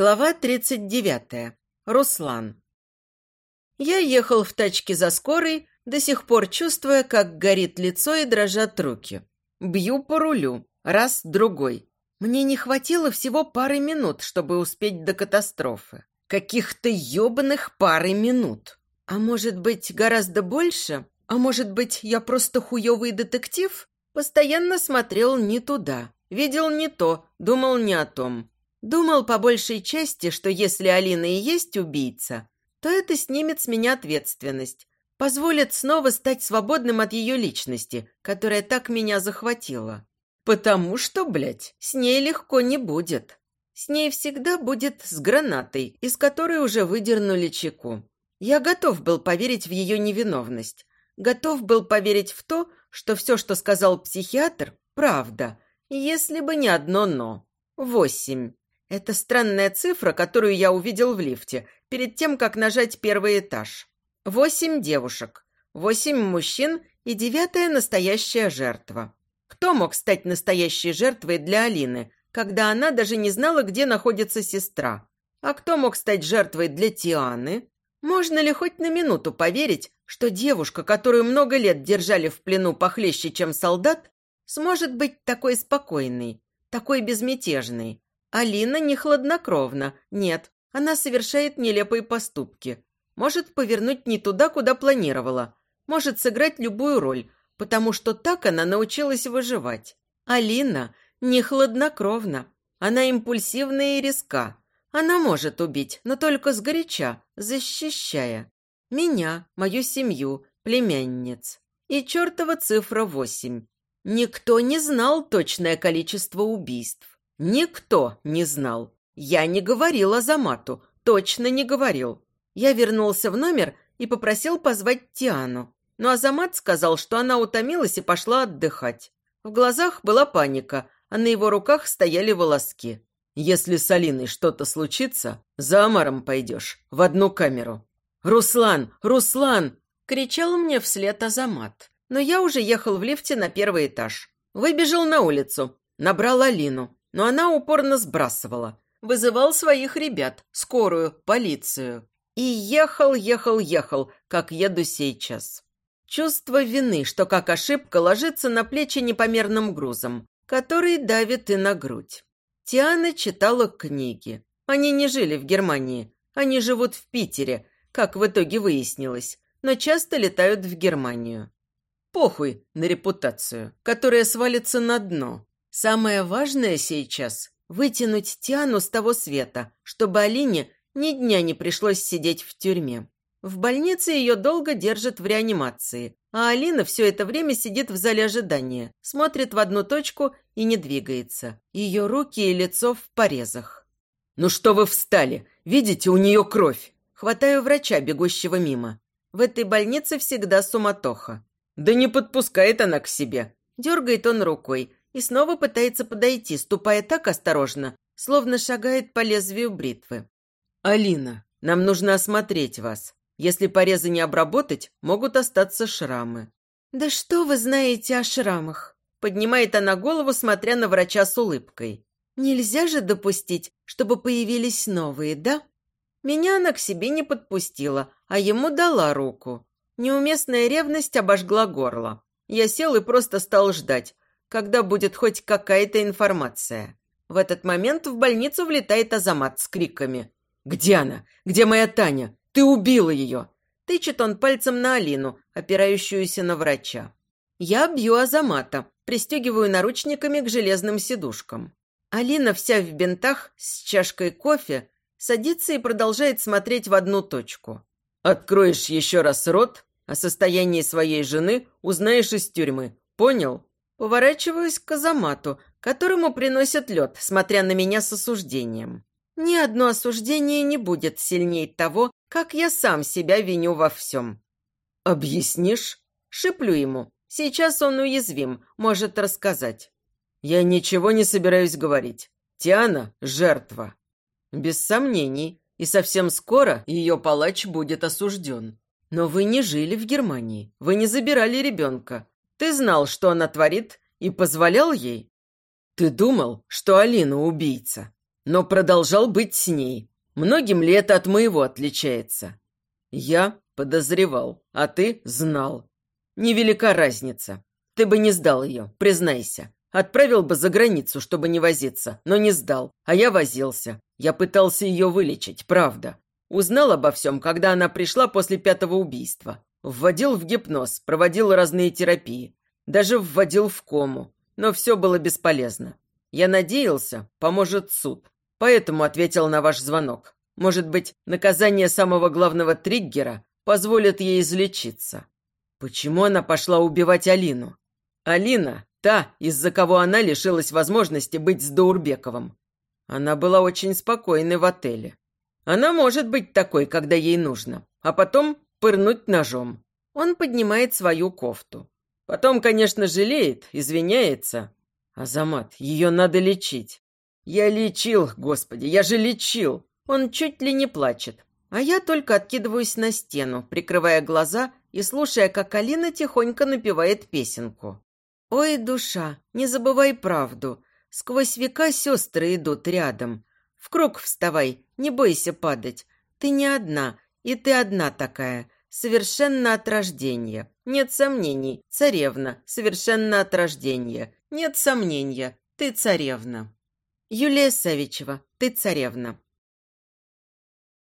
Глава 39. Руслан. Я ехал в тачке за скорой, до сих пор чувствуя, как горит лицо и дрожат руки. Бью по рулю, раз, другой. Мне не хватило всего пары минут, чтобы успеть до катастрофы. Каких-то ёбаных пары минут. А может быть, гораздо больше? А может быть, я просто хуёвый детектив? Постоянно смотрел не туда, видел не то, думал не о том. Думал по большей части, что если Алина и есть убийца, то это снимет с меня ответственность, позволит снова стать свободным от ее личности, которая так меня захватила. Потому что, блядь, с ней легко не будет. С ней всегда будет с гранатой, из которой уже выдернули чеку. Я готов был поверить в ее невиновность. Готов был поверить в то, что все, что сказал психиатр, правда, если бы не одно «но». Восемь. Это странная цифра, которую я увидел в лифте, перед тем, как нажать первый этаж. Восемь девушек, восемь мужчин и девятая настоящая жертва. Кто мог стать настоящей жертвой для Алины, когда она даже не знала, где находится сестра? А кто мог стать жертвой для Тианы? Можно ли хоть на минуту поверить, что девушка, которую много лет держали в плену похлеще, чем солдат, сможет быть такой спокойной, такой безмятежной, Алина не хладнокровна, нет, она совершает нелепые поступки. Может повернуть не туда, куда планировала. Может сыграть любую роль, потому что так она научилась выживать. Алина не хладнокровна. Она импульсивная и резка. Она может убить, но только сгоряча, защищая. Меня, мою семью, племянниц. И чертова цифра восемь. Никто не знал точное количество убийств. Никто не знал. Я не говорил Азамату, точно не говорил. Я вернулся в номер и попросил позвать Тиану. Но Азамат сказал, что она утомилась и пошла отдыхать. В глазах была паника, а на его руках стояли волоски. «Если с Алиной что-то случится, за Амаром пойдешь, в одну камеру». «Руслан! Руслан!» – кричал мне вслед Азамат. Но я уже ехал в лифте на первый этаж. Выбежал на улицу, набрал Алину но она упорно сбрасывала. Вызывал своих ребят, скорую, полицию. И ехал, ехал, ехал, как еду сейчас. Чувство вины, что как ошибка ложится на плечи непомерным грузом, который давит и на грудь. Тиана читала книги. Они не жили в Германии, они живут в Питере, как в итоге выяснилось, но часто летают в Германию. Похуй на репутацию, которая свалится на дно. Самое важное сейчас – вытянуть Тиану с того света, чтобы Алине ни дня не пришлось сидеть в тюрьме. В больнице ее долго держат в реанимации, а Алина все это время сидит в зале ожидания, смотрит в одну точку и не двигается. Ее руки и лицо в порезах. «Ну что вы встали? Видите, у нее кровь!» Хватаю врача, бегущего мимо. В этой больнице всегда суматоха. «Да не подпускает она к себе!» Дергает он рукой, и снова пытается подойти, ступая так осторожно, словно шагает по лезвию бритвы. «Алина, нам нужно осмотреть вас. Если порезы не обработать, могут остаться шрамы». «Да что вы знаете о шрамах?» Поднимает она голову, смотря на врача с улыбкой. «Нельзя же допустить, чтобы появились новые, да?» Меня она к себе не подпустила, а ему дала руку. Неуместная ревность обожгла горло. Я сел и просто стал ждать, когда будет хоть какая-то информация. В этот момент в больницу влетает Азамат с криками. «Где она? Где моя Таня? Ты убила ее!» Тычет он пальцем на Алину, опирающуюся на врача. Я бью Азамата, пристегиваю наручниками к железным сидушкам. Алина вся в бинтах, с чашкой кофе, садится и продолжает смотреть в одну точку. «Откроешь еще раз рот, о состоянии своей жены узнаешь из тюрьмы. Понял?» Поворачиваюсь к Азамату, которому приносят лед, смотря на меня с осуждением. Ни одно осуждение не будет сильнее того, как я сам себя виню во всем. «Объяснишь?» Шиплю ему. Сейчас он уязвим, может рассказать. «Я ничего не собираюсь говорить. Тиана – жертва». Без сомнений. И совсем скоро ее палач будет осужден. Но вы не жили в Германии. Вы не забирали ребенка. Ты знал, что она творит, и позволял ей? Ты думал, что Алина убийца? но продолжал быть с ней. Многим ли это от моего отличается? Я подозревал, а ты знал. Невелика разница. Ты бы не сдал ее, признайся. Отправил бы за границу, чтобы не возиться, но не сдал, а я возился. Я пытался ее вылечить, правда. Узнал обо всем, когда она пришла после пятого убийства. Вводил в гипноз, проводил разные терапии. Даже вводил в кому. Но все было бесполезно. Я надеялся, поможет суд. Поэтому ответил на ваш звонок. Может быть, наказание самого главного триггера позволит ей излечиться. Почему она пошла убивать Алину? Алина – та, из-за кого она лишилась возможности быть с Даурбековым. Она была очень спокойной в отеле. Она может быть такой, когда ей нужно, а потом пырнуть ножом. Он поднимает свою кофту. Потом, конечно, жалеет, извиняется. Азамат, ее надо лечить. Я лечил, господи, я же лечил. Он чуть ли не плачет. А я только откидываюсь на стену, прикрывая глаза и слушая, как Алина тихонько напевает песенку. «Ой, душа, не забывай правду. Сквозь века сестры идут рядом. В круг вставай, не бойся падать. Ты не одна, и ты одна такая, совершенно от рождения. Нет сомнений, царевна, совершенно от рождения. Нет сомнения, ты царевна. Юлия Савичева, ты царевна.